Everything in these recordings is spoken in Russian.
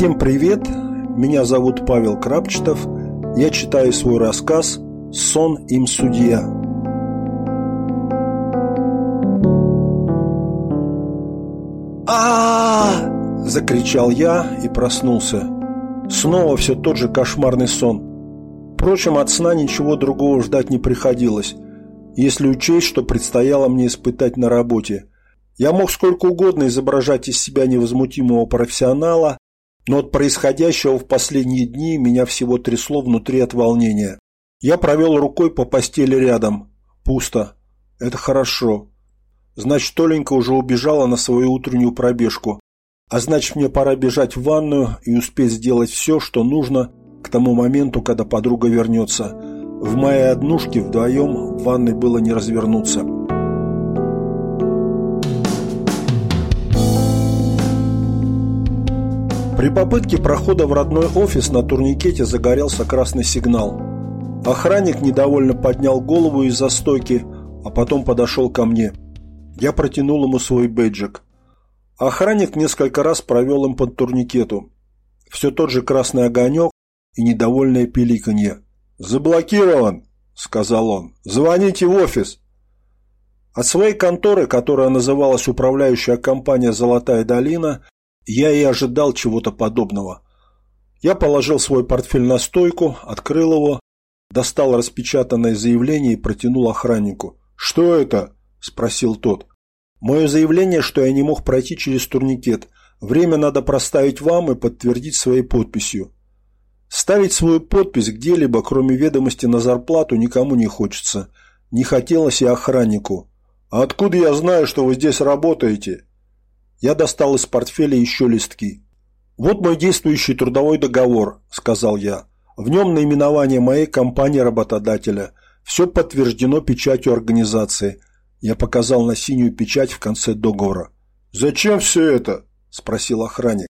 Всем привет! Меня зовут Павел Крапчетов. Я читаю свой рассказ «Сон им судья». а закричал я и проснулся. Снова все тот же кошмарный сон. Впрочем, от сна ничего другого ждать не приходилось, если учесть, что предстояло мне испытать на работе. Я мог сколько угодно изображать из себя невозмутимого профессионала, но от происходящего в последние дни меня всего трясло внутри от волнения. Я провел рукой по постели рядом. Пусто. Это хорошо. Значит, Толенька уже убежала на свою утреннюю пробежку. А значит, мне пора бежать в ванную и успеть сделать все, что нужно к тому моменту, когда подруга вернется. В моей однушке вдвоем в ванной было не развернуться. При попытке прохода в родной офис на турникете загорелся красный сигнал. Охранник недовольно поднял голову из-за стойки, а потом подошел ко мне. Я протянул ему свой бейджик. Охранник несколько раз провел им под турникету. Все тот же красный огонек и недовольное пиликанье. «Заблокирован!» – сказал он. «Звоните в офис!» От своей конторы, которая называлась управляющая компания «Золотая долина», я и ожидал чего-то подобного. Я положил свой портфель на стойку, открыл его, достал распечатанное заявление и протянул охраннику. «Что это?» – спросил тот. «Мое заявление, что я не мог пройти через турникет. Время надо проставить вам и подтвердить своей подписью». Ставить свою подпись где-либо, кроме ведомости на зарплату, никому не хочется. Не хотелось и охраннику. «А откуда я знаю, что вы здесь работаете?» Я достал из портфеля еще листки. «Вот мой действующий трудовой договор», – сказал я. «В нем наименование моей компании-работодателя. Все подтверждено печатью организации». Я показал на синюю печать в конце договора. «Зачем все это?» – спросил охранник.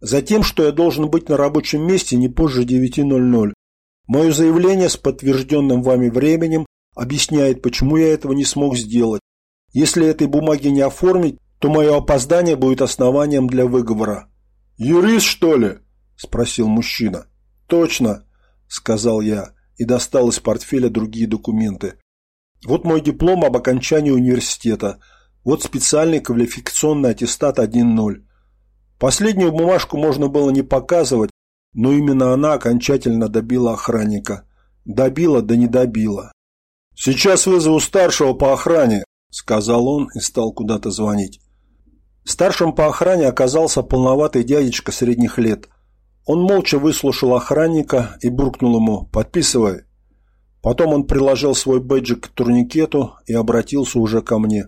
«Затем, что я должен быть на рабочем месте не позже 9.00. Мое заявление с подтвержденным вами временем объясняет, почему я этого не смог сделать. Если этой бумаги не оформить, то мое опоздание будет основанием для выговора. «Юрист, что ли?» – спросил мужчина. «Точно», – сказал я и достал из портфеля другие документы. «Вот мой диплом об окончании университета. Вот специальный квалификационный аттестат 1.0. Последнюю бумажку можно было не показывать, но именно она окончательно добила охранника. Добила, да не добила. «Сейчас вызову старшего по охране», – сказал он и стал куда-то звонить. Старшим по охране оказался полноватый дядечка средних лет. Он молча выслушал охранника и буркнул ему «Подписывай». Потом он приложил свой бэджик к турникету и обратился уже ко мне.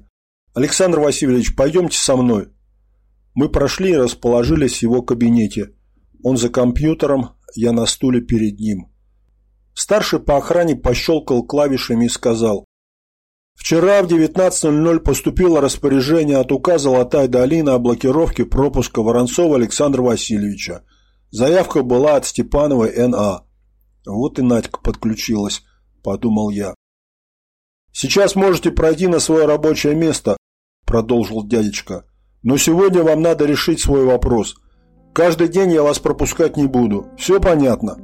«Александр Васильевич, пойдемте со мной». Мы прошли и расположились в его кабинете. Он за компьютером, я на стуле перед ним. Старший по охране пощелкал клавишами и сказал Вчера в 19.00 поступило распоряжение от УК «Золотая долина» о блокировке пропуска Воронцова Александра Васильевича. Заявка была от Степановой Н.А. Вот и Надька подключилась, подумал я. «Сейчас можете пройти на свое рабочее место», – продолжил дядечка. «Но сегодня вам надо решить свой вопрос. Каждый день я вас пропускать не буду. Все понятно?»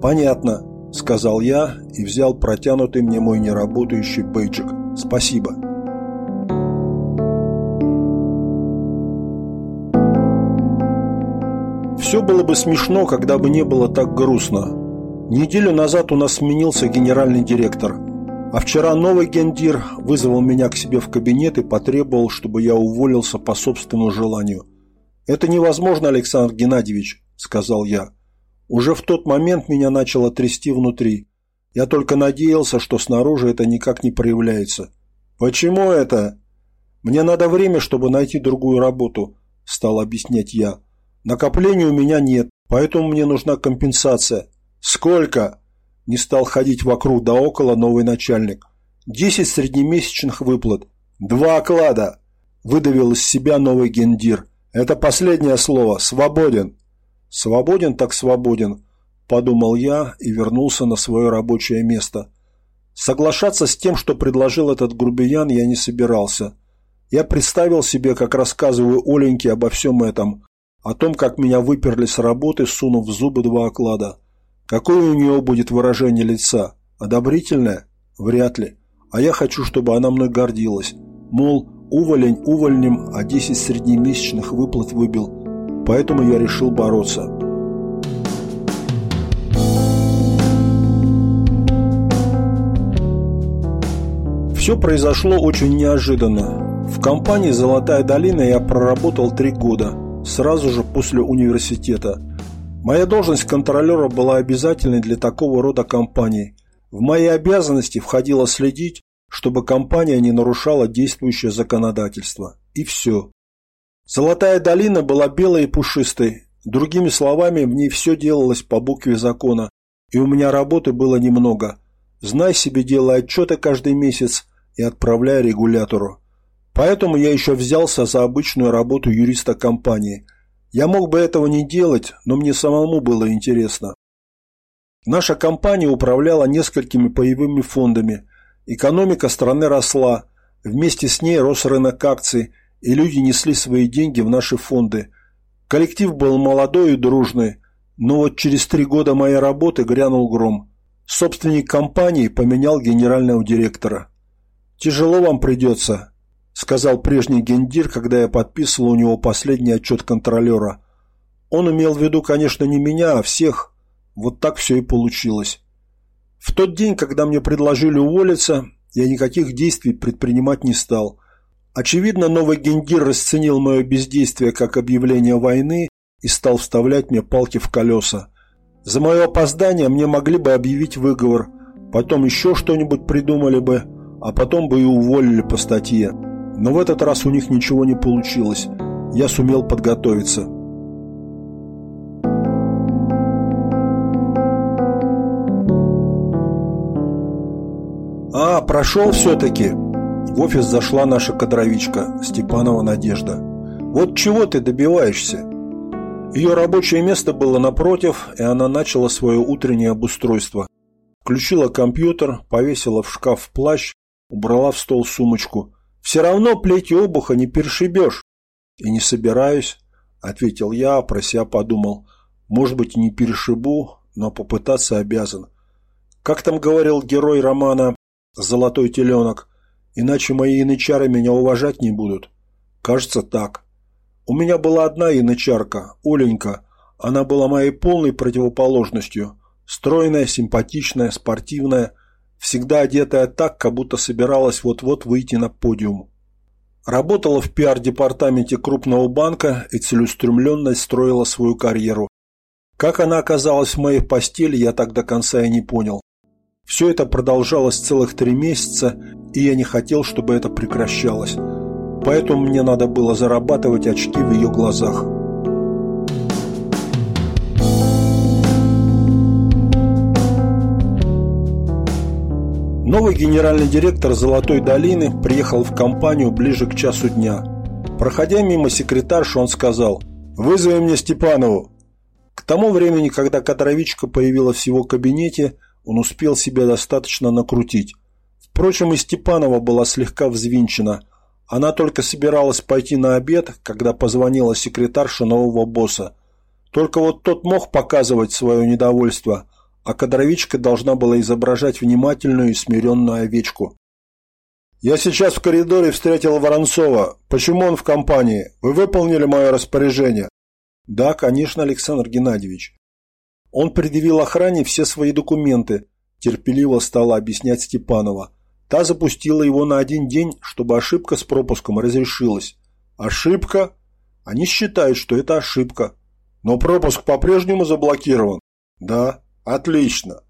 «Понятно», – сказал я и взял протянутый мне мой неработающий бейджик. Спасибо. Все было бы смешно, когда бы не было так грустно. Неделю назад у нас сменился генеральный директор, а вчера новый гендир вызвал меня к себе в кабинет и потребовал, чтобы я уволился по собственному желанию. «Это невозможно, Александр Геннадьевич», – сказал я. Уже в тот момент меня начало трясти внутри. Я только надеялся, что снаружи это никак не проявляется. «Почему это?» «Мне надо время, чтобы найти другую работу», – стал объяснять я. «Накоплений у меня нет, поэтому мне нужна компенсация». «Сколько?» – не стал ходить вокруг да около новый начальник. «Десять среднемесячных выплат». «Два оклада!» – выдавил из себя новый гендир. «Это последнее слово. Свободен». «Свободен так свободен подумал я и вернулся на свое рабочее место. Соглашаться с тем, что предложил этот грубиян, я не собирался. Я представил себе, как рассказываю Оленьке обо всем этом. О том, как меня выперли с работы, сунув в зубы два оклада. Какое у нее будет выражение лица? Одобрительное? Вряд ли. А я хочу, чтобы она мной гордилась. Мол, уволень увольнем, а 10 среднемесячных выплат выбил. Поэтому я решил бороться. Все произошло очень неожиданно. В компании «Золотая долина» я проработал три года, сразу же после университета. Моя должность контролера была обязательной для такого рода компаний. В мои обязанности входило следить, чтобы компания не нарушала действующее законодательство. И все. Золотая долина была белой и пушистой. Другими словами, в ней все делалось по букве закона, и у меня работы было немного. Знай себе, делай отчеты каждый месяц, и отправляя регулятору. Поэтому я еще взялся за обычную работу юриста компании. Я мог бы этого не делать, но мне самому было интересно. Наша компания управляла несколькими паевыми фондами. Экономика страны росла, вместе с ней рос рынок акций, и люди несли свои деньги в наши фонды. Коллектив был молодой и дружный, но вот через три года моей работы грянул гром. Собственник компании поменял генерального директора. «Тяжело вам придется», – сказал прежний гендир, когда я подписывал у него последний отчет контролера. Он имел в виду, конечно, не меня, а всех. Вот так все и получилось. В тот день, когда мне предложили уволиться, я никаких действий предпринимать не стал. Очевидно, новый гендир расценил мое бездействие как объявление войны и стал вставлять мне палки в колеса. За мое опоздание мне могли бы объявить выговор, потом еще что-нибудь придумали бы – а потом бы и уволили по статье. Но в этот раз у них ничего не получилось. Я сумел подготовиться. «А, прошел все-таки!» В офис зашла наша кадровичка, Степанова Надежда. «Вот чего ты добиваешься?» Ее рабочее место было напротив, и она начала свое утреннее обустройство. Включила компьютер, повесила в шкаф плащ Убрала в стол сумочку. «Все равно плеть обуха не перешибешь». «И не собираюсь», — ответил я, про себя подумал. «Может быть, и не перешибу, но попытаться обязан». Как там говорил герой романа «Золотой теленок», иначе мои янычары меня уважать не будут. Кажется, так. У меня была одна янычарка, Оленька. Она была моей полной противоположностью. Стройная, симпатичная, спортивная, всегда одетая так, как будто собиралась вот-вот выйти на подиум. Работала в пиар-департаменте крупного банка и целеустремленно строила свою карьеру. Как она оказалась в моей постели, я так до конца и не понял. Все это продолжалось целых три месяца, и я не хотел, чтобы это прекращалось. Поэтому мне надо было зарабатывать очки в ее глазах. Новый генеральный директор «Золотой долины» приехал в компанию ближе к часу дня. Проходя мимо секретарши, он сказал «Вызови мне Степанову». К тому времени, когда кадровичка появилась в его кабинете, он успел себя достаточно накрутить. Впрочем, и Степанова была слегка взвинчена. Она только собиралась пойти на обед, когда позвонила секретарша нового босса. Только вот тот мог показывать свое недовольство – а кадровичка должна была изображать внимательную и смиренную овечку. «Я сейчас в коридоре встретил Воронцова. Почему он в компании? Вы выполнили мое распоряжение?» «Да, конечно, Александр Геннадьевич». Он предъявил охране все свои документы, терпеливо стала объяснять Степанова. Та запустила его на один день, чтобы ошибка с пропуском разрешилась. «Ошибка?» Они считают, что это ошибка. Но пропуск по-прежнему заблокирован. Да. Отлично.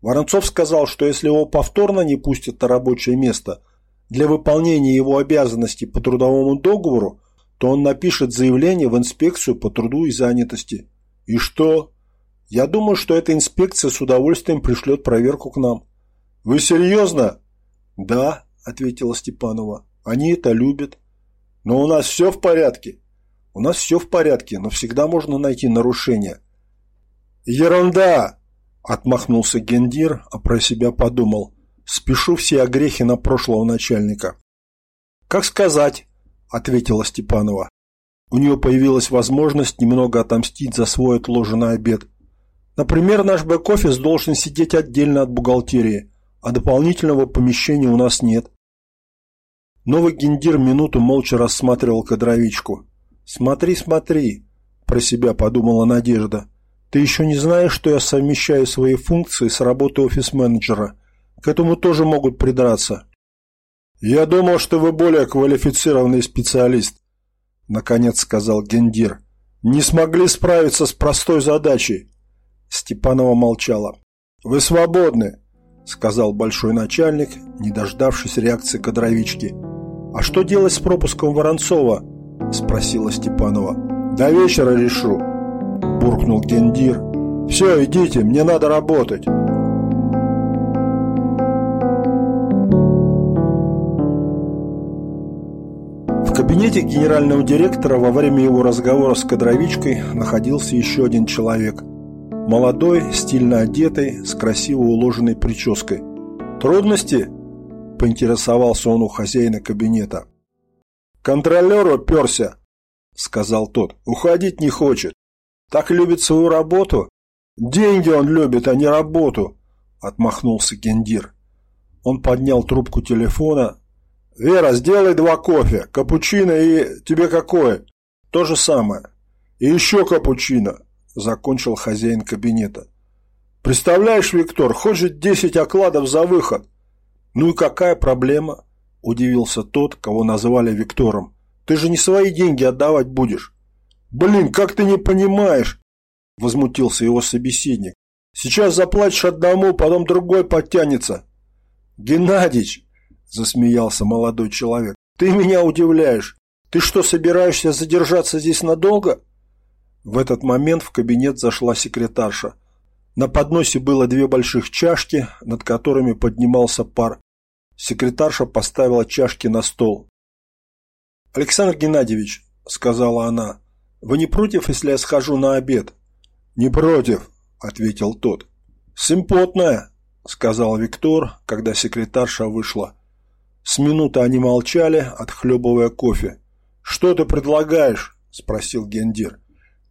Воронцов сказал, что если его повторно не пустят на рабочее место для выполнения его обязанностей по трудовому договору, то он напишет заявление в инспекцию по труду и занятости. И что? Я думаю, что эта инспекция с удовольствием пришлет проверку к нам. Вы серьезно? Да, ответила Степанова. Они это любят. Но у нас все в порядке. У нас все в порядке, но всегда можно найти нарушения. Ерунда! Отмахнулся Гендир, а про себя подумал. Спешу все огрехи на прошлого начальника. «Как сказать?» – ответила Степанова. у нее появилась возможность немного отомстить за свой отложенный обед. Например, наш бэк-офис должен сидеть отдельно от бухгалтерии, а дополнительного помещения у нас нет. Новый гендир минуту молча рассматривал кадровичку. «Смотри, смотри», – про себя подумала Надежда. «Ты еще не знаешь, что я совмещаю свои функции с работой офис-менеджера. К этому тоже могут придраться». «Я думал, что вы более квалифицированный специалист», – наконец сказал гендир. «Не смогли справиться с простой задачей». Степанова молчала. «Вы свободны», – сказал большой начальник, не дождавшись реакции кадровички. «А что делать с пропуском Воронцова?» – спросила Степанова. «До вечера решу», – буркнул Гендир. «Все, идите, мне надо работать». В кабинете генерального директора во время его разговора с кадровичкой находился еще один человек. Молодой, стильно одетый, с красиво уложенной прической. «Трудности?» – поинтересовался он у хозяина кабинета. «Контролер уперся», – сказал тот. «Уходить не хочет. Так любит свою работу? Деньги он любит, а не работу», – отмахнулся Гендир. Он поднял трубку телефона. «Вера, сделай два кофе, капучино и... тебе какое?» «То же самое. И еще капучино», – закончил хозяин кабинета. «Представляешь, Виктор, хочет десять окладов за выход. «Ну и какая проблема?» – удивился тот, кого назвали Виктором. «Ты же не свои деньги отдавать будешь». «Блин, как ты не понимаешь?» – возмутился его собеседник. «Сейчас заплатишь одному, потом другой подтянется». «Геннадич!» – засмеялся молодой человек. «Ты меня удивляешь. Ты что, собираешься задержаться здесь надолго?» В этот момент в кабинет зашла секретарша – на подносе было две больших чашки, над которыми поднимался пар. Секретарша поставила чашки на стол. «Александр Геннадьевич», — сказала она, — «вы не против, если я схожу на обед?» «Не против», — ответил тот. «Симпотная», — сказал Виктор, когда секретарша вышла. С минуты они молчали, отхлебывая кофе. «Что ты предлагаешь?» – спросил Гендир.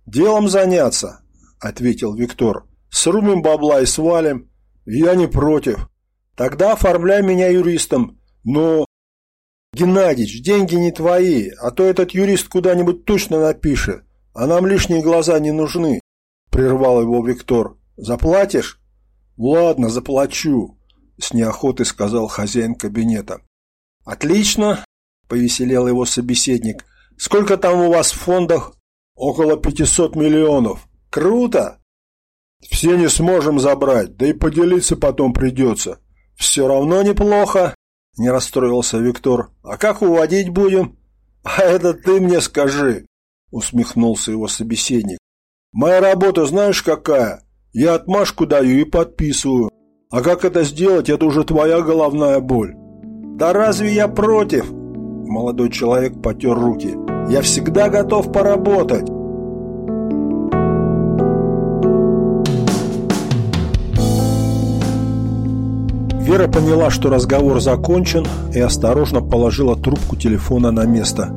«Делом заняться», – ответил Виктор. Срубим бабла и свалим. Я не против. Тогда оформляй меня юристом. Но... Геннадьевич, деньги не твои, а то этот юрист куда-нибудь точно напишет. А нам лишние глаза не нужны. Прервал его Виктор. Заплатишь? Ладно, заплачу. С неохотой сказал хозяин кабинета. Отлично, повеселел его собеседник. Сколько там у вас в фондах? Около 500 миллионов. Круто! Все не сможем забрать, да и поделиться потом придется. Все равно неплохо, не расстроился Виктор. А как уводить будем? А это ты мне скажи, усмехнулся его собеседник. Моя работа знаешь какая? Я отмашку даю и подписываю. А как это сделать, это уже твоя головная боль. Да разве я против? Молодой человек потер руки. Я всегда готов поработать. Вера поняла, что разговор закончен, и осторожно положила трубку телефона на место.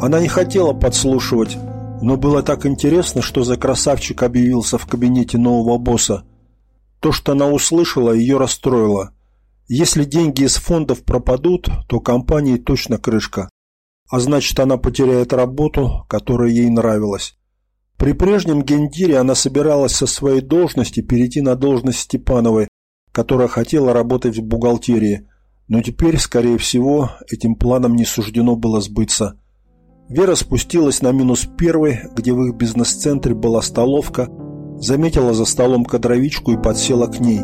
Она не хотела подслушивать, но было так интересно, что за красавчик объявился в кабинете нового босса. То, что она услышала, ее расстроило. Если деньги из фондов пропадут, то компании точно крышка. А значит, она потеряет работу, которая ей нравилась. При прежнем гендире она собиралась со своей должности перейти на должность Степановой, которая хотела работать в бухгалтерии, но теперь, скорее всего, этим планам не суждено было сбыться. Вера спустилась на минус первый, где в их бизнес-центре была столовка, заметила за столом кадровичку и подсела к ней.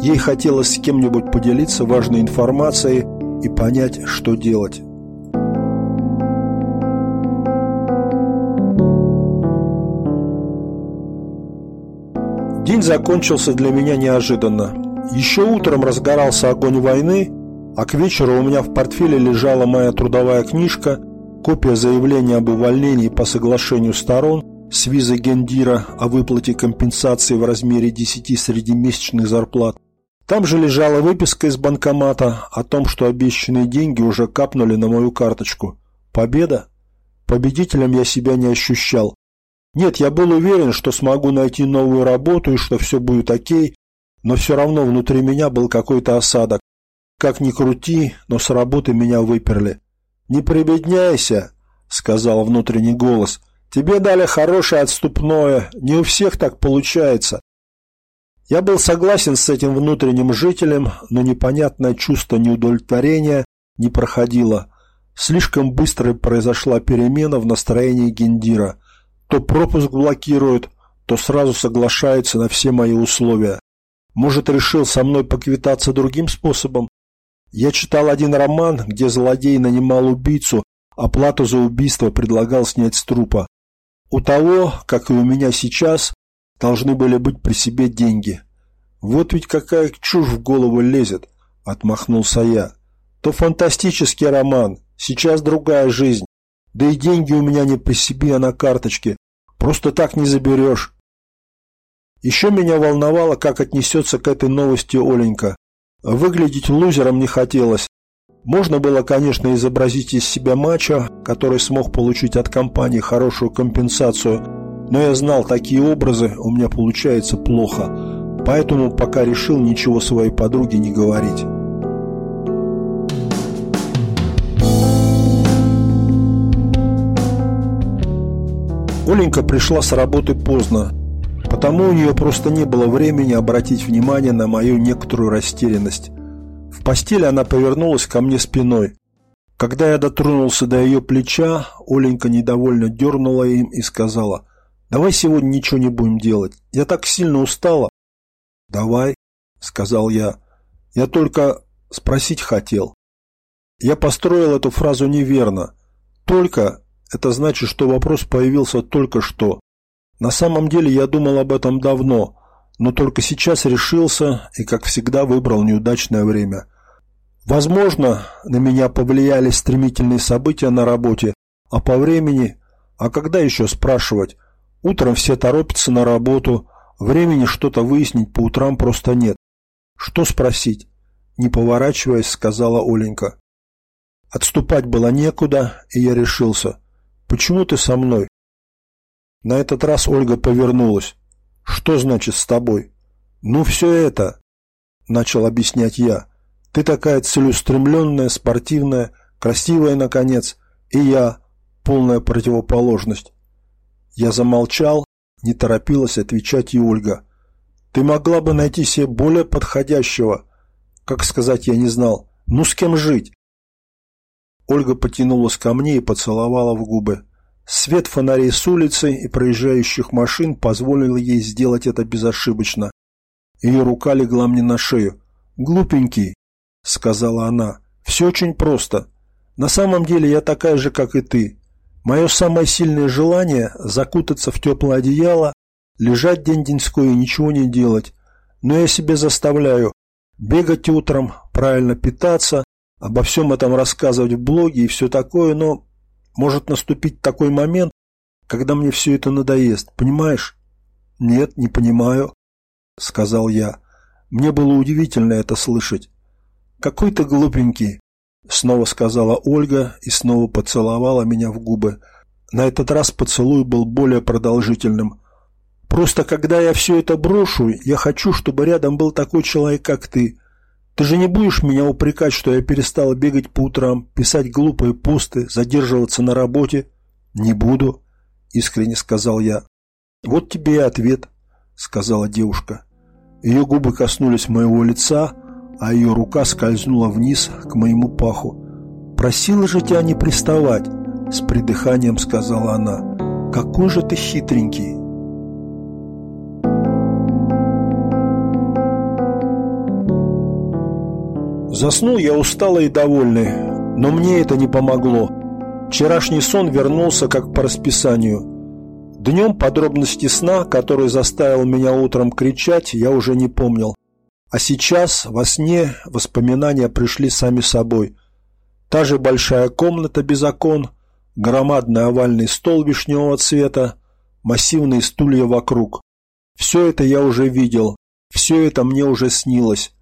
Ей хотелось с кем-нибудь поделиться важной информацией и понять, что делать. День закончился для меня неожиданно. Еще утром разгорался огонь войны, а к вечеру у меня в портфеле лежала моя трудовая книжка, копия заявления об увольнении по соглашению сторон с визой Гендира о выплате компенсации в размере 10 среднемесячных зарплат. Там же лежала выписка из банкомата о том, что обещанные деньги уже капнули на мою карточку. Победа? Победителем я себя не ощущал. Нет, я был уверен, что смогу найти новую работу и что все будет окей, но все равно внутри меня был какой-то осадок. Как ни крути, но с работы меня выперли. «Не прибедняйся», — сказал внутренний голос. «Тебе дали хорошее отступное, не у всех так получается». Я был согласен с этим внутренним жителем, но непонятное чувство неудовлетворения не проходило. Слишком быстро произошла перемена в настроении Гендира. То пропуск блокирует, то сразу соглашается на все мои условия. Может, решил со мной поквитаться другим способом? Я читал один роман, где злодей нанимал убийцу, а плату за убийство предлагал снять с трупа. У того, как и у меня сейчас, должны были быть при себе деньги. Вот ведь какая чушь в голову лезет, отмахнулся я. То фантастический роман, сейчас другая жизнь. Да и деньги у меня не при себе, а на карточке. Просто так не заберешь. Еще меня волновало, как отнесется к этой новости Оленька. Выглядеть лузером не хотелось. Можно было, конечно, изобразить из себя мачо, который смог получить от компании хорошую компенсацию, но я знал, такие образы у меня получается плохо, поэтому пока решил ничего своей подруге не говорить. Оленька пришла с работы поздно, потому у нее просто не было времени обратить внимание на мою некоторую растерянность. В постели она повернулась ко мне спиной. Когда я дотронулся до ее плеча, Оленька недовольно дернула им и сказала, «Давай сегодня ничего не будем делать. Я так сильно устала». «Давай», — сказал я. «Я только спросить хотел». Я построил эту фразу неверно. «Только» — это значит, что вопрос появился только что. На самом деле я думал об этом давно, но только сейчас решился и, как всегда, выбрал неудачное время. Возможно, на меня повлияли стремительные события на работе, а по времени... А когда еще спрашивать? Утром все торопятся на работу, времени что-то выяснить по утрам просто нет. Что спросить? Не поворачиваясь, сказала Оленька. Отступать было некуда, и я решился. Почему ты со мной? На этот раз Ольга повернулась. «Что значит с тобой?» «Ну, все это», — начал объяснять я. «Ты такая целеустремленная, спортивная, красивая, наконец, и я — полная противоположность». Я замолчал, не торопилась отвечать и Ольга. «Ты могла бы найти себе более подходящего, как сказать, я не знал, ну с кем жить?» Ольга потянулась ко мне и поцеловала в губы. Свет фонарей с улицы и проезжающих машин позволил ей сделать это безошибочно. Ее рука легла мне на шею. «Глупенький», — сказала она, — «все очень просто. На самом деле я такая же, как и ты. Мое самое сильное желание — закутаться в теплое одеяло, лежать день-деньской и ничего не делать. Но я себе заставляю бегать утром, правильно питаться, обо всем этом рассказывать в блоге и все такое, но может наступить такой момент, когда мне все это надоест, понимаешь? Нет, не понимаю, сказал я. Мне было удивительно это слышать. Какой ты глупенький, снова сказала Ольга и снова поцеловала меня в губы. На этот раз поцелуй был более продолжительным. Просто когда я все это брошу, я хочу, чтобы рядом был такой человек, как ты, ты же не будешь меня упрекать, что я перестала бегать по утрам, писать глупые посты, задерживаться на работе? Не буду, искренне сказал я. Вот тебе и ответ, сказала девушка. Ее губы коснулись моего лица, а ее рука скользнула вниз к моему паху. «Просила же тебя не приставать», — с придыханием сказала она. «Какой же ты хитренький!» Заснул я усталый и довольный, но мне это не помогло. Вчерашний сон вернулся как по расписанию. Днем подробности сна, который заставил меня утром кричать, я уже не помнил. А сейчас, во сне, воспоминания пришли сами собой. Та же большая комната без окон, громадный овальный стол вишневого цвета, массивные стулья вокруг. Все это я уже видел, все это мне уже снилось.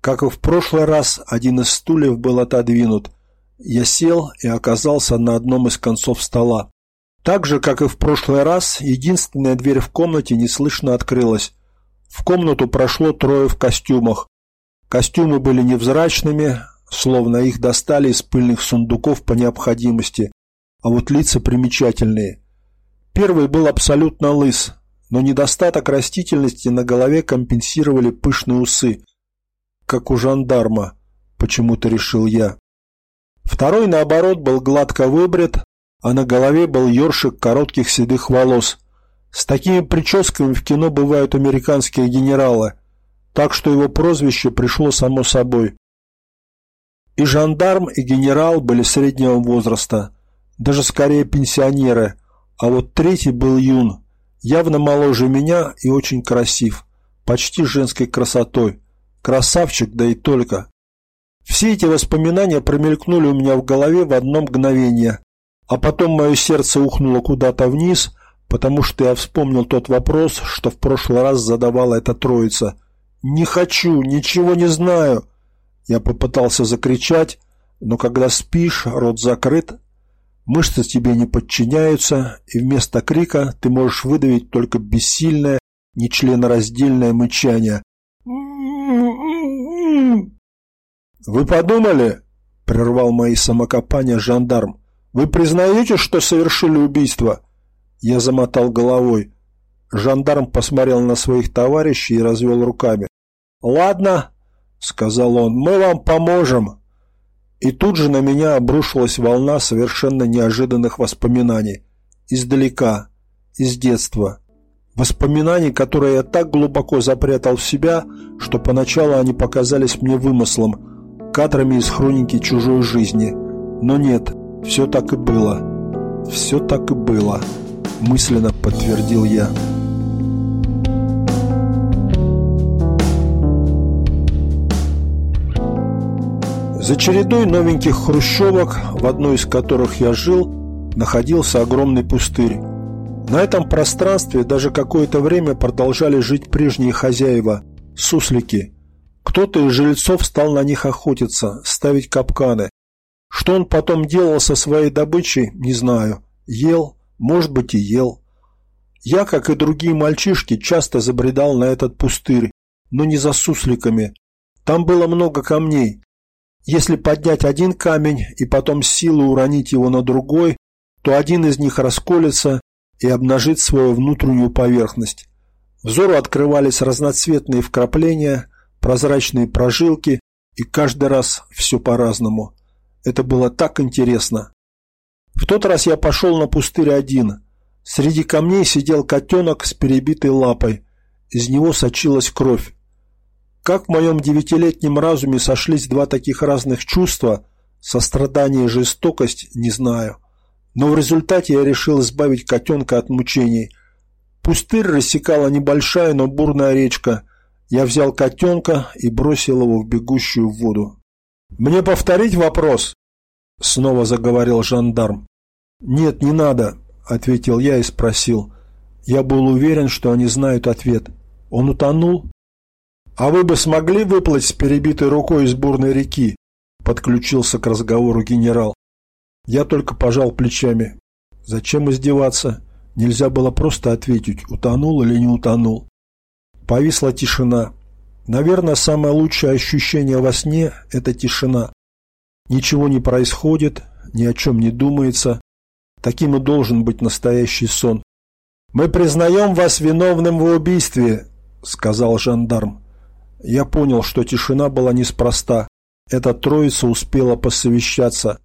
Как и в прошлый раз, один из стульев был отодвинут. Я сел и оказался на одном из концов стола. Так же, как и в прошлый раз, единственная дверь в комнате неслышно открылась. В комнату прошло трое в костюмах. Костюмы были невзрачными, словно их достали из пыльных сундуков по необходимости, а вот лица примечательные. Первый был абсолютно лыс, но недостаток растительности на голове компенсировали пышные усы, как у жандарма, почему-то решил я. Второй, наоборот, был гладко выбрит, а на голове был ёршик коротких седых волос. С такими прическами в кино бывают американские генералы, так что его прозвище пришло само собой. И жандарм, и генерал были среднего возраста, даже скорее пенсионеры, а вот третий был юн, явно моложе меня и очень красив, почти женской красотой. Красавчик, да и только. Все эти воспоминания промелькнули у меня в голове в одно мгновение, а потом мое сердце ухнуло куда-то вниз, потому что я вспомнил тот вопрос, что в прошлый раз задавала эта троица. «Не хочу, ничего не знаю!» Я попытался закричать, но когда спишь, рот закрыт, мышцы тебе не подчиняются, и вместо крика ты можешь выдавить только бессильное, нечленораздельное мычание. «Вы подумали?» – прервал мои самокопания жандарм. «Вы признаете, что совершили убийство?» Я замотал головой. Жандарм посмотрел на своих товарищей и развел руками. «Ладно», — сказал он, — «мы вам поможем». И тут же на меня обрушилась волна совершенно неожиданных воспоминаний. Издалека, из детства. Воспоминаний, которые я так глубоко запрятал в себя, что поначалу они показались мне вымыслом, кадрами из хроники чужой жизни. Но нет, все так и было. Все так и было, мысленно подтвердил я. За чередой новеньких хрущевок, в одной из которых я жил, находился огромный пустырь. На этом пространстве даже какое-то время продолжали жить прежние хозяева – суслики. Кто-то из жильцов стал на них охотиться, ставить капканы. Что он потом делал со своей добычей, не знаю. Ел, может быть и ел. Я, как и другие мальчишки, часто забредал на этот пустырь, но не за сусликами. Там было много камней, если поднять один камень и потом силой уронить его на другой, то один из них расколется и обнажит свою внутреннюю поверхность. Взору открывались разноцветные вкрапления, прозрачные прожилки, и каждый раз все по-разному. Это было так интересно. В тот раз я пошел на пустырь один. Среди камней сидел котенок с перебитой лапой. Из него сочилась кровь. Как в моем девятилетнем разуме сошлись два таких разных чувства, сострадание и жестокость, не знаю. Но в результате я решил избавить котенка от мучений. Пустырь рассекала небольшая, но бурная речка. Я взял котенка и бросил его в бегущую воду. «Мне повторить вопрос?» Снова заговорил жандарм. «Нет, не надо», — ответил я и спросил. Я был уверен, что они знают ответ. «Он утонул?» «А вы бы смогли выплыть с перебитой рукой из бурной реки?» Подключился к разговору генерал. Я только пожал плечами. Зачем издеваться? Нельзя было просто ответить, утонул или не утонул. Повисла тишина. Наверное, самое лучшее ощущение во сне – это тишина. Ничего не происходит, ни о чем не думается. Таким и должен быть настоящий сон. «Мы признаем вас виновным в убийстве», – сказал жандарм. Я понял, что тишина была неспроста. Эта троица успела посовещаться.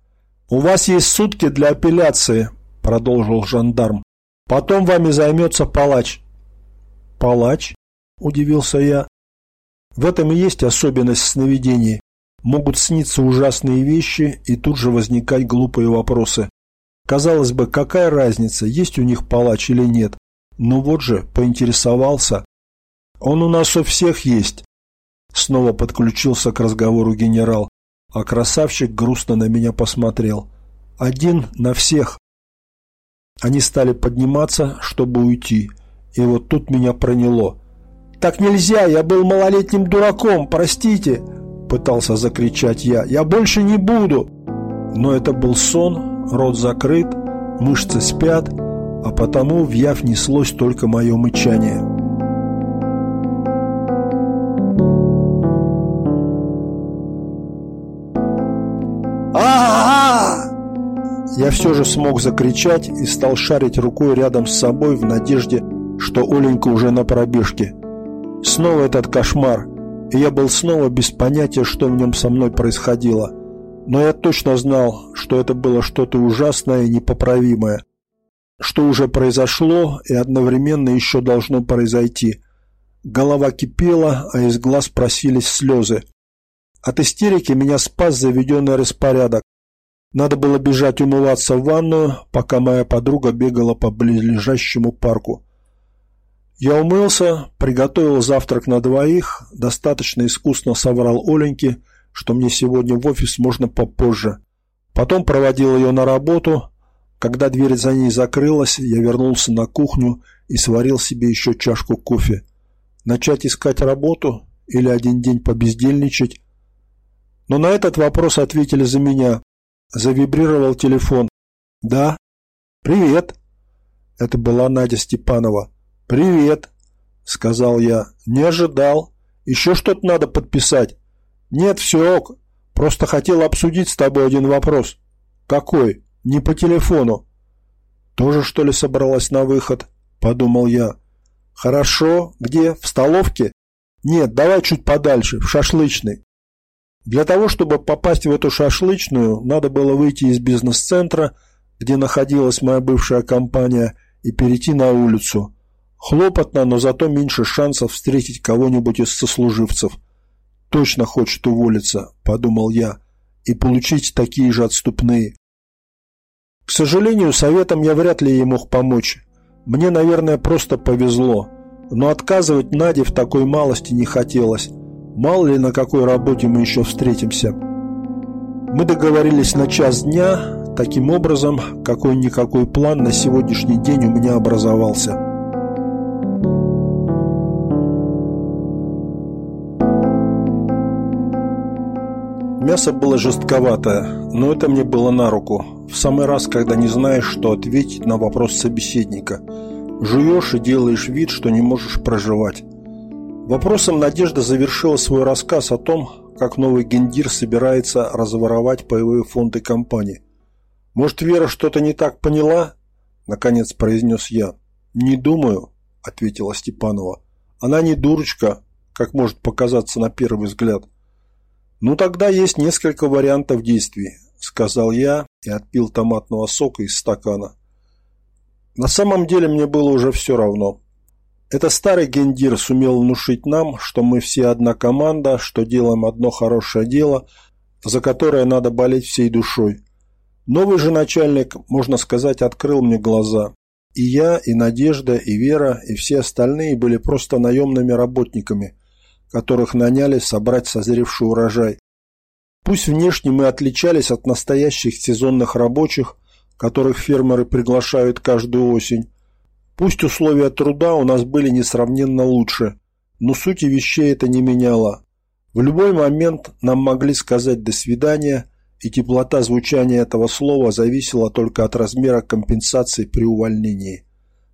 «У вас есть сутки для апелляции», — продолжил жандарм. «Потом вами займется палач». «Палач?» — удивился я. В этом и есть особенность сновидений. Могут сниться ужасные вещи и тут же возникать глупые вопросы. Казалось бы, какая разница, есть у них палач или нет? Но вот же, поинтересовался. Он у нас у всех есть, Снова подключился к разговору генерал, а красавчик грустно на меня посмотрел. Один на всех. Они стали подниматься, чтобы уйти, и вот тут меня проняло. «Так нельзя, я был малолетним дураком, простите!» Пытался закричать я. «Я больше не буду!» Но это был сон, рот закрыт, мышцы спят, а потому в яв неслось только мое мычание. Я все же смог закричать и стал шарить рукой рядом с собой в надежде, что Оленька уже на пробежке. Снова этот кошмар, и я был снова без понятия, что в нем со мной происходило. Но я точно знал, что это было что-то ужасное и непоправимое. Что уже произошло и одновременно еще должно произойти. Голова кипела, а из глаз просились слезы. От истерики меня спас заведенный распорядок. Надо было бежать умываться в ванную, пока моя подруга бегала по близлежащему парку. Я умылся, приготовил завтрак на двоих, достаточно искусно соврал Оленьке, что мне сегодня в офис можно попозже. Потом проводил ее на работу. Когда дверь за ней закрылась, я вернулся на кухню и сварил себе еще чашку кофе. Начать искать работу или один день побездельничать? Но на этот вопрос ответили за меня. Завибрировал телефон. «Да?» «Привет!» Это была Надя Степанова. «Привет», — сказал я. «Не ожидал. Еще что-то надо подписать». «Нет, все ок. Просто хотел обсудить с тобой один вопрос». «Какой? Не по телефону». «Тоже, что ли, собралась на выход?» — подумал я. «Хорошо. Где? В столовке?» «Нет, давай чуть подальше, в шашлычной». Для того, чтобы попасть в эту шашлычную, надо было выйти из бизнес-центра, где находилась моя бывшая компания, и перейти на улицу. Хлопотно, но зато меньше шансов встретить кого-нибудь из сослуживцев. «Точно хочет уволиться», – подумал я, – «и получить такие же отступные». К сожалению, советом я вряд ли ей мог помочь. Мне, наверное, просто повезло. Но отказывать Наде в такой малости не хотелось. Мало ли на какой работе мы еще встретимся. Мы договорились на час дня. Таким образом, какой-никакой план на сегодняшний день у меня образовался. Мясо было жестковатое, но это мне было на руку. В самый раз, когда не знаешь, что ответить на вопрос собеседника. Жуешь и делаешь вид, что не можешь проживать. Вопросом Надежда завершила свой рассказ о том, как новый гендир собирается разворовать паевые фонды компании. «Может, Вера что-то не так поняла?» – наконец произнес я. «Не думаю», – ответила Степанова. «Она не дурочка, как может показаться на первый взгляд». «Ну тогда есть несколько вариантов действий», – сказал я и отпил томатного сока из стакана. На самом деле мне было уже все равно. Это старый гендир сумел внушить нам, что мы все одна команда, что делаем одно хорошее дело, за которое надо болеть всей душой. Новый же начальник, можно сказать, открыл мне глаза. И я, и Надежда, и Вера, и все остальные были просто наемными работниками – которых наняли собрать созревший урожай. Пусть внешне мы отличались от настоящих сезонных рабочих, которых фермеры приглашают каждую осень, пусть условия труда у нас были несравненно лучше, но сути вещей это не меняло. В любой момент нам могли сказать «до свидания», и теплота звучания этого слова зависела только от размера компенсации при увольнении.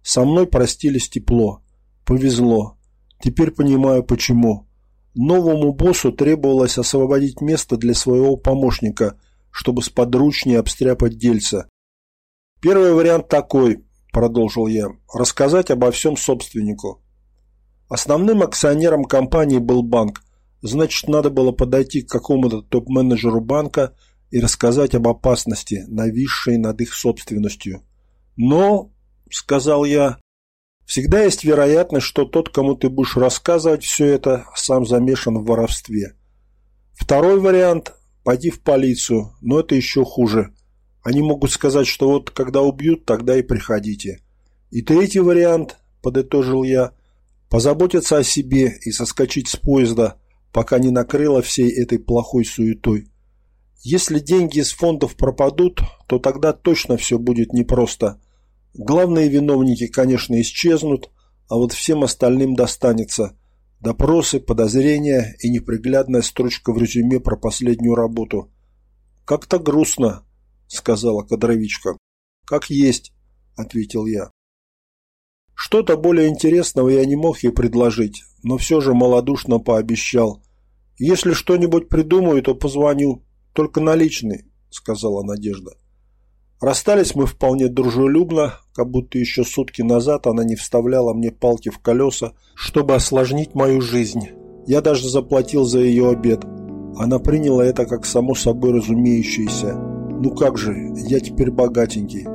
Со мной простились тепло. Повезло. Теперь понимаю, почему. Новому боссу требовалось освободить место для своего помощника, чтобы сподручнее обстряпать дельца. «Первый вариант такой», – продолжил я, – «рассказать обо всем собственнику». Основным акционером компании был банк, значит, надо было подойти к какому-то топ-менеджеру банка и рассказать об опасности, нависшей над их собственностью. «Но», – сказал я, Всегда есть вероятность, что тот, кому ты будешь рассказывать все это, сам замешан в воровстве. Второй вариант – пойди в полицию, но это еще хуже. Они могут сказать, что вот когда убьют, тогда и приходите. И третий вариант, подытожил я, позаботиться о себе и соскочить с поезда, пока не накрыло всей этой плохой суетой. Если деньги из фондов пропадут, то тогда точно все будет непросто – Главные виновники, конечно, исчезнут, а вот всем остальным достанется. Допросы, подозрения и неприглядная строчка в резюме про последнюю работу. Как-то грустно, сказала кадровичка. «Как есть», – ответил я. Что-то более интересного я не мог ей предложить, но все же малодушно пообещал. «Если что-нибудь придумаю, то позвоню. Только наличный», – сказала Надежда. Расстались мы вполне дружелюбно, как будто еще сутки назад она не вставляла мне палки в колеса, чтобы осложнить мою жизнь. Я даже заплатил за ее обед. Она приняла это как само собой разумеющееся. Ну как же, я теперь богатенький.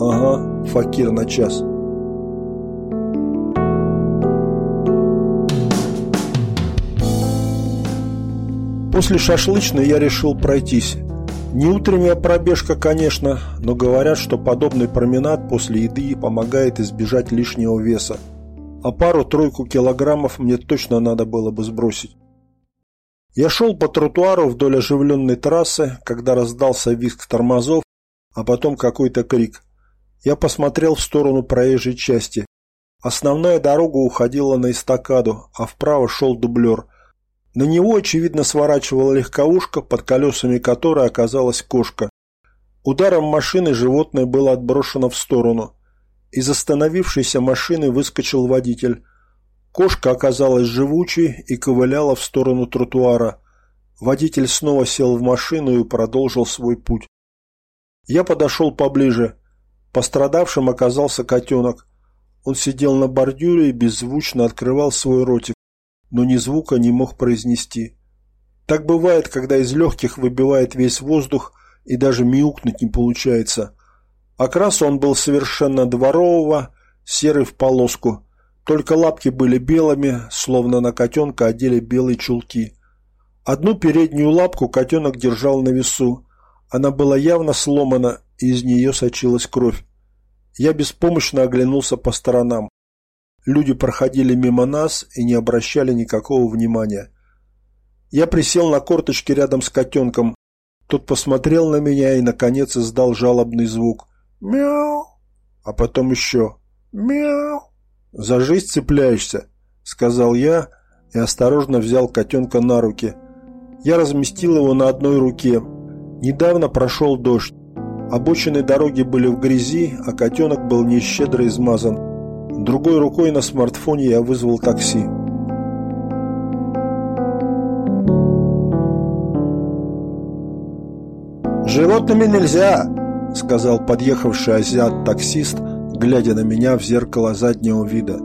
Ага, факир на час. После шашлычной я решил пройтись. Не утренняя пробежка, конечно, но говорят, что подобный променад после еды помогает избежать лишнего веса. А пару-тройку килограммов мне точно надо было бы сбросить. Я шел по тротуару вдоль оживленной трассы, когда раздался визг тормозов, а потом какой-то крик. Я посмотрел в сторону проезжей части. Основная дорога уходила на эстакаду, а вправо шел дублер – на него, очевидно, сворачивала легковушка, под колесами которой оказалась кошка. Ударом машины животное было отброшено в сторону. Из остановившейся машины выскочил водитель. Кошка оказалась живучей и ковыляла в сторону тротуара. Водитель снова сел в машину и продолжил свой путь. Я подошел поближе. Пострадавшим оказался котенок. Он сидел на бордюре и беззвучно открывал свой ротик но ни звука не мог произнести. Так бывает, когда из легких выбивает весь воздух и даже мяукнуть не получается. Окрас он был совершенно дворового, серый в полоску. Только лапки были белыми, словно на котенка одели белые чулки. Одну переднюю лапку котенок держал на весу. Она была явно сломана, и из нее сочилась кровь. Я беспомощно оглянулся по сторонам. Люди проходили мимо нас и не обращали никакого внимания. Я присел на корточки рядом с котенком. Тот посмотрел на меня и, наконец, издал жалобный звук. «Мяу!» А потом еще «Мяу!» «За жизнь цепляешься», — сказал я и осторожно взял котенка на руки. Я разместил его на одной руке. Недавно прошел дождь. Обочины дороги были в грязи, а котенок был нещедро измазан. Другой рукой на смартфоне я вызвал такси. «Животными нельзя!» – сказал подъехавший азиат-таксист, глядя на меня в зеркало заднего вида.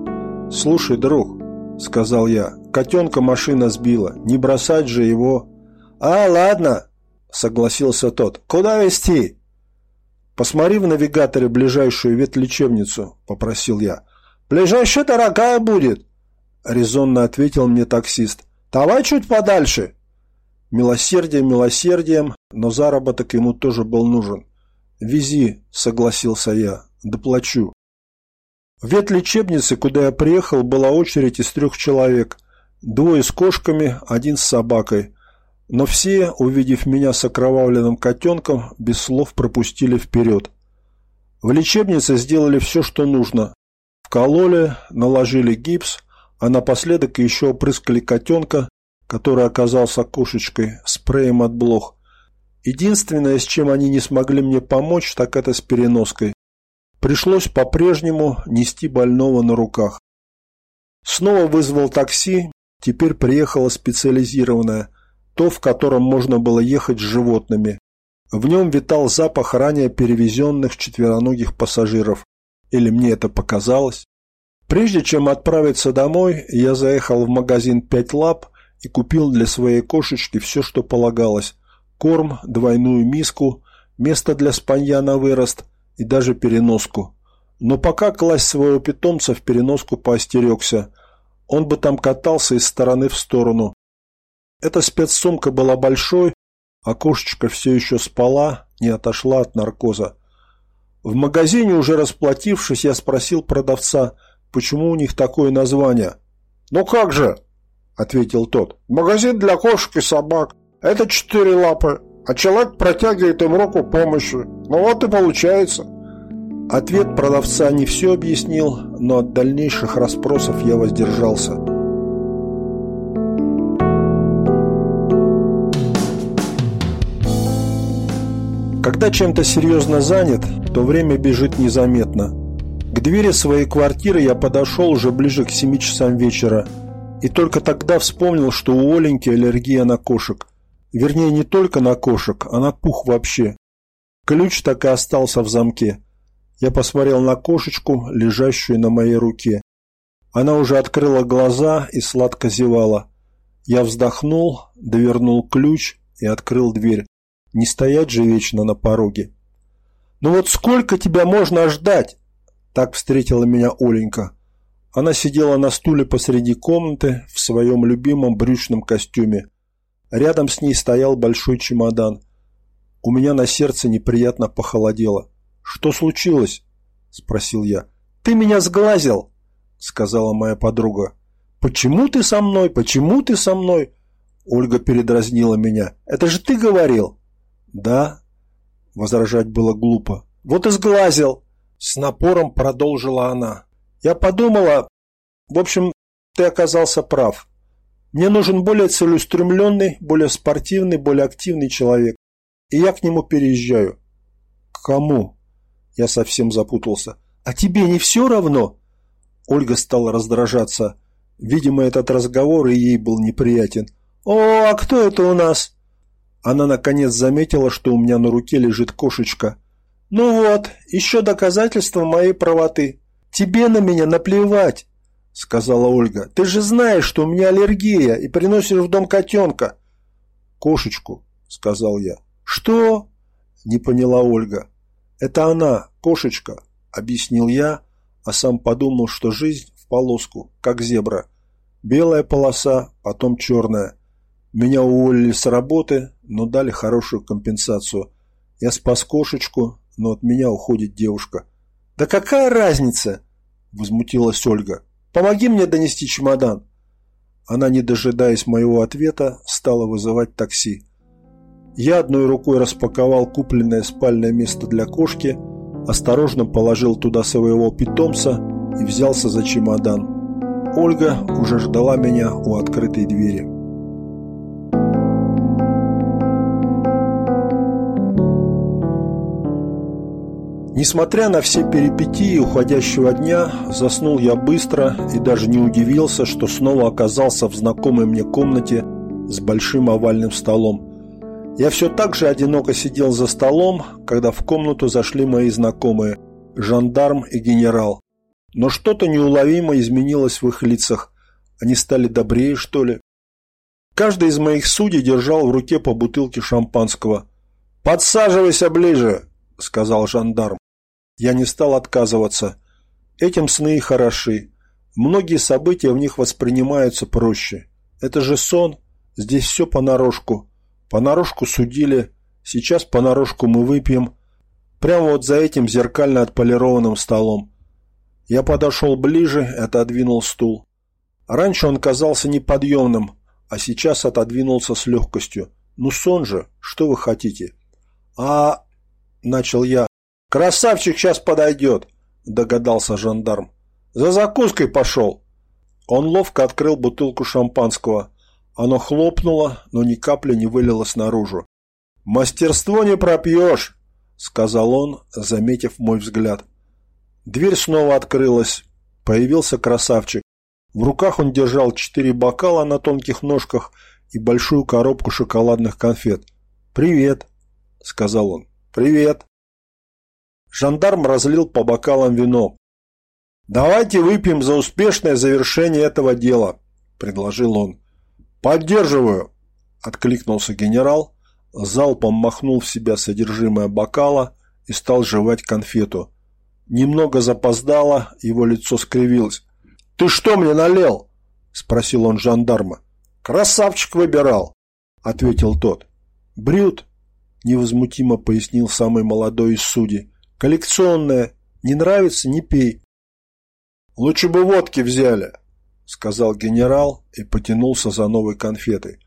«Слушай, друг», – сказал я, – «котенка машина сбила, не бросать же его». «А, ладно», – согласился тот, – «куда везти?» «Посмотри в навигаторе ближайшую ветлечебницу», – попросил я. «Ближайшая дорогая будет», — резонно ответил мне таксист. «Давай чуть подальше». Милосердие милосердием, но заработок ему тоже был нужен. «Вези», — согласился я, — «доплачу». В ветлечебнице, куда я приехал, была очередь из трех человек. Двое с кошками, один с собакой. Но все, увидев меня с окровавленным котенком, без слов пропустили вперед. В лечебнице сделали все, что нужно. Вкололи, наложили гипс, а напоследок еще опрыскали котенка, который оказался кошечкой, спреем от блох. Единственное, с чем они не смогли мне помочь, так это с переноской. Пришлось по-прежнему нести больного на руках. Снова вызвал такси, теперь приехало специализированное, то, в котором можно было ехать с животными. В нем витал запах ранее перевезенных четвероногих пассажиров. Или мне это показалось? Прежде чем отправиться домой, я заехал в магазин «Пять лап» и купил для своей кошечки все, что полагалось. Корм, двойную миску, место для спанья на вырост и даже переноску. Но пока класть своего питомца в переноску поостерегся. Он бы там катался из стороны в сторону. Эта спецсумка была большой, а кошечка все еще спала, не отошла от наркоза. В магазине, уже расплатившись, я спросил продавца, почему у них такое название. «Ну как же?» – ответил тот. «Магазин для кошек и собак. Это четыре лапы, а человек протягивает им руку помощи. Ну вот и получается». Ответ продавца не все объяснил, но от дальнейших расспросов я воздержался. Когда чем-то серьезно занят, то время бежит незаметно. К двери своей квартиры я подошел уже ближе к 7 часам вечера и только тогда вспомнил, что у Оленьки аллергия на кошек. Вернее, не только на кошек, а на пух вообще. Ключ так и остался в замке. Я посмотрел на кошечку, лежащую на моей руке. Она уже открыла глаза и сладко зевала. Я вздохнул, довернул ключ и открыл дверь. Не стоять же вечно на пороге. «Ну вот сколько тебя можно ждать?» Так встретила меня Оленька. Она сидела на стуле посреди комнаты в своем любимом брючном костюме. Рядом с ней стоял большой чемодан. У меня на сердце неприятно похолодело. «Что случилось?» – спросил я. «Ты меня сглазил!» – сказала моя подруга. «Почему ты со мной? Почему ты со мной?» Ольга передразнила меня. «Это же ты говорил!» «Да?» Возражать было глупо. «Вот и сглазил!» С напором продолжила она. «Я подумала... В общем, ты оказался прав. Мне нужен более целеустремленный, более спортивный, более активный человек. И я к нему переезжаю». «К кому?» Я совсем запутался. «А тебе не все равно?» Ольга стала раздражаться. Видимо, этот разговор и ей был неприятен. «О, а кто это у нас?» Она наконец заметила, что у меня на руке лежит кошечка. «Ну вот, еще доказательство моей правоты. Тебе на меня наплевать», — сказала Ольга. «Ты же знаешь, что у меня аллергия, и приносишь в дом котенка». «Кошечку», — сказал я. «Что?» — не поняла Ольга. «Это она, кошечка», — объяснил я, а сам подумал, что жизнь в полоску, как зебра. Белая полоса, потом черная. Меня уволили с работы, но дали хорошую компенсацию. Я спас кошечку, но от меня уходит девушка. «Да какая разница?» – возмутилась Ольга. «Помоги мне донести чемодан». Она, не дожидаясь моего ответа, стала вызывать такси. Я одной рукой распаковал купленное спальное место для кошки, осторожно положил туда своего питомца и взялся за чемодан. Ольга уже ждала меня у открытой двери. Несмотря на все перипетии уходящего дня, заснул я быстро и даже не удивился, что снова оказался в знакомой мне комнате с большим овальным столом. Я все так же одиноко сидел за столом, когда в комнату зашли мои знакомые – жандарм и генерал. Но что-то неуловимо изменилось в их лицах. Они стали добрее, что ли? Каждый из моих судей держал в руке по бутылке шампанского. «Подсаживайся ближе!» – сказал жандарм. Я не стал отказываться. Этим сны и хороши. Многие события в них воспринимаются проще. Это же сон. Здесь все понарошку. Понарошку судили. Сейчас понарошку мы выпьем. Прямо вот за этим зеркально отполированным столом. Я подошел ближе и отодвинул стул. Раньше он казался неподъемным, а сейчас отодвинулся с легкостью. Ну сон же, что вы хотите? А... Начал я, «Красавчик сейчас подойдет», – догадался жандарм. «За закуской пошел». Он ловко открыл бутылку шампанского. Оно хлопнуло, но ни капли не вылилось наружу. «Мастерство не пропьешь», – сказал он, заметив мой взгляд. Дверь снова открылась. Появился красавчик. В руках он держал четыре бокала на тонких ножках и большую коробку шоколадных конфет. «Привет», – сказал он. «Привет». Жандарм разлил по бокалам вино. «Давайте выпьем за успешное завершение этого дела», – предложил он. «Поддерживаю», – откликнулся генерал, залпом махнул в себя содержимое бокала и стал жевать конфету. Немного запоздало, его лицо скривилось. «Ты что мне налил?» – спросил он жандарма. «Красавчик выбирал», – ответил тот. «Брют», – невозмутимо пояснил самый молодой из судей. Коллекционная. Не нравится – не пей. Лучше бы водки взяли, сказал генерал и потянулся за новой конфетой.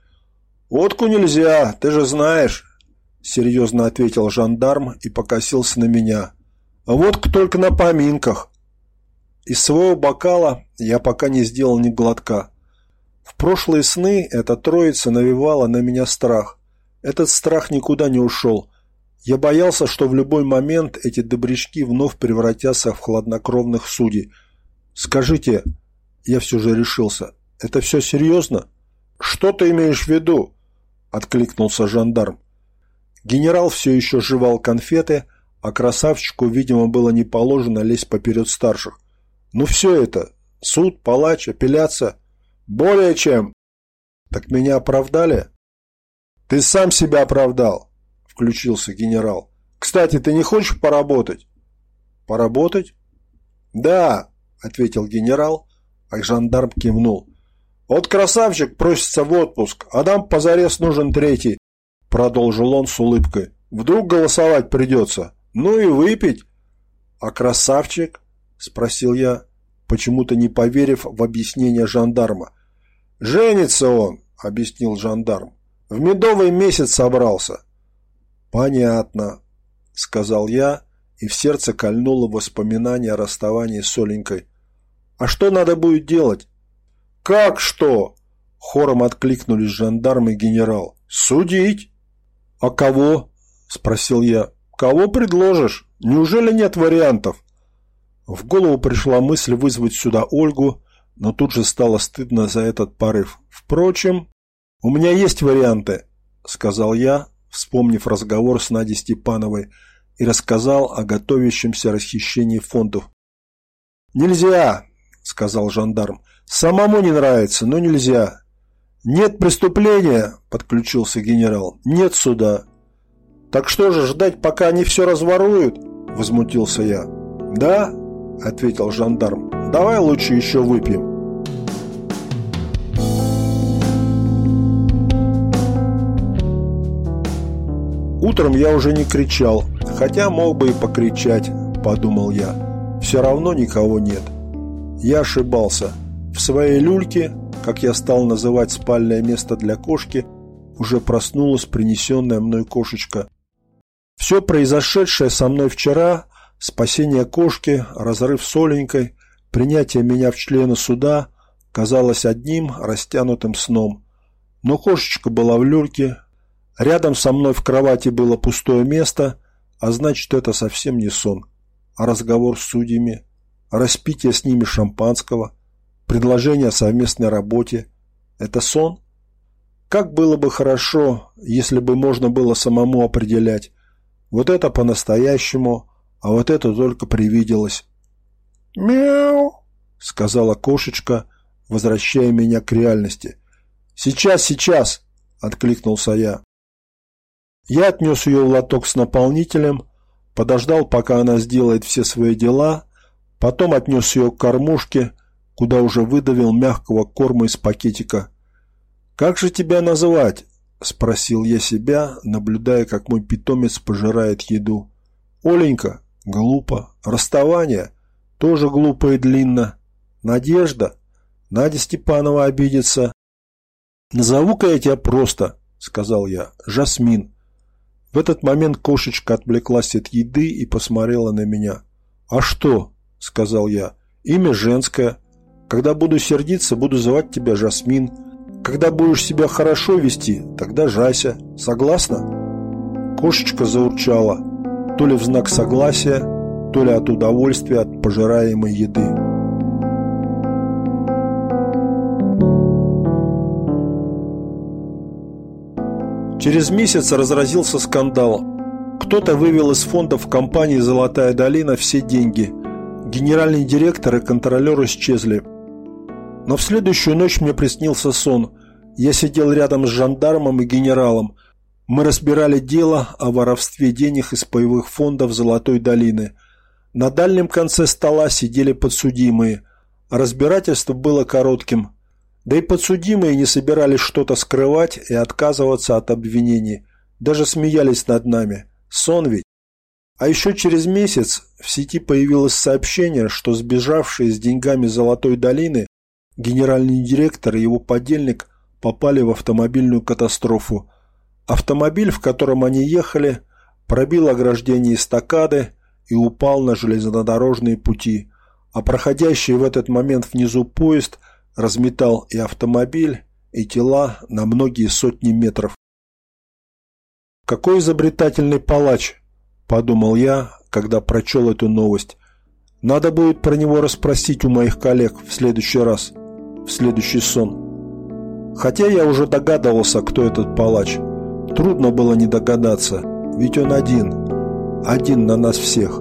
Водку нельзя, ты же знаешь, серьезно ответил жандарм и покосился на меня. А водку только на поминках. Из своего бокала я пока не сделал ни глотка. В прошлые сны эта троица навевала на меня страх. Этот страх никуда не ушел. Я боялся, что в любой момент эти добрячки вновь превратятся в хладнокровных судей. «Скажите...» Я все же решился. «Это все серьезно?» «Что ты имеешь в виду?» Откликнулся жандарм. Генерал все еще жевал конфеты, а красавчику, видимо, было не положено лезть поперед старших. «Ну все это! Суд, палач, апелляция!» «Более чем!» «Так меня оправдали?» «Ты сам себя оправдал!» Включился генерал. «Кстати, ты не хочешь поработать?» «Поработать?» «Да!» Ответил генерал, а жандарм кивнул. «Вот красавчик просится в отпуск, а нам позарез нужен третий!» Продолжил он с улыбкой. «Вдруг голосовать придется? Ну и выпить!» «А красавчик?» Спросил я, почему-то не поверив в объяснение жандарма. «Женится он!» — объяснил жандарм. В медовый месяц собрался. Понятно, сказал я, и в сердце кольнуло воспоминание о расставании с Оленькой. А что надо будет делать? Как что? Хором откликнулись жандарм и генерал. Судить. А кого? Спросил я. Кого предложишь? Неужели нет вариантов? В голову пришла мысль вызвать сюда Ольгу, но тут же стало стыдно за этот порыв. Впрочем, «У меня есть варианты», – сказал я, вспомнив разговор с Надей Степановой, и рассказал о готовящемся расхищении фондов. «Нельзя», – сказал жандарм. «Самому не нравится, но нельзя». «Нет преступления», – подключился генерал. «Нет суда». «Так что же, ждать, пока они все разворуют?» – возмутился я. «Да», – ответил жандарм. «Давай лучше еще выпьем». Утром я уже не кричал, хотя мог бы и покричать, подумал я. Все равно никого нет. Я ошибался. В своей люльке, как я стал называть спальное место для кошки, уже проснулась принесенная мной кошечка. Все произошедшее со мной вчера, спасение кошки, разрыв с Оленькой, принятие меня в члены суда, казалось одним растянутым сном. Но кошечка была в люльке, Рядом со мной в кровати было пустое место, а значит, это совсем не сон, а разговор с судьями, распитие с ними шампанского, предложение о совместной работе. Это сон? Как было бы хорошо, если бы можно было самому определять, вот это по-настоящему, а вот это только привиделось. «Мяу!» — сказала кошечка, возвращая меня к реальности. «Сейчас, сейчас!» — откликнулся я. Я отнес ее в лоток с наполнителем, подождал, пока она сделает все свои дела, потом отнес ее к кормушке, куда уже выдавил мягкого корма из пакетика. «Как же тебя называть?» – спросил я себя, наблюдая, как мой питомец пожирает еду. «Оленька? Глупо. Расставание? Тоже глупо и длинно. Надежда? Надя Степанова обидится». «Назову-ка я тебя просто», – сказал я. «Жасмин». В этот момент кошечка отвлеклась от еды и посмотрела на меня. «А что?» – сказал я. «Имя женское. Когда буду сердиться, буду звать тебя Жасмин. Когда будешь себя хорошо вести, тогда Жася. Согласна?» Кошечка заурчала, то ли в знак согласия, то ли от удовольствия от пожираемой еды. Через месяц разразился скандал. Кто-то вывел из фондов компании «Золотая долина» все деньги. Генеральный директор и контролер исчезли. Но в следующую ночь мне приснился сон. Я сидел рядом с жандармом и генералом. Мы разбирали дело о воровстве денег из паевых фондов «Золотой долины». На дальнем конце стола сидели подсудимые. Разбирательство было коротким – да и подсудимые не собирались что-то скрывать и отказываться от обвинений. Даже смеялись над нами. Сон ведь. А еще через месяц в сети появилось сообщение, что сбежавшие с деньгами Золотой долины генеральный директор и его подельник попали в автомобильную катастрофу. Автомобиль, в котором они ехали, пробил ограждение эстакады и упал на железнодорожные пути, а проходящий в этот момент внизу поезд – разметал и автомобиль, и тела на многие сотни метров. Какой изобретательный палач, подумал я, когда прочел эту новость. Надо будет про него расспросить у моих коллег в следующий раз, в следующий сон. Хотя я уже догадывался, кто этот палач. Трудно было не догадаться, ведь он один, один на нас всех.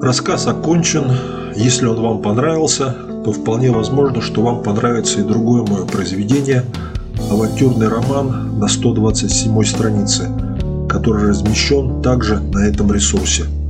Рассказ окончен. Если он вам понравился, то вполне возможно, что вам понравится и другое мое произведение – авантюрный роман на 127 странице, который размещен также на этом ресурсе –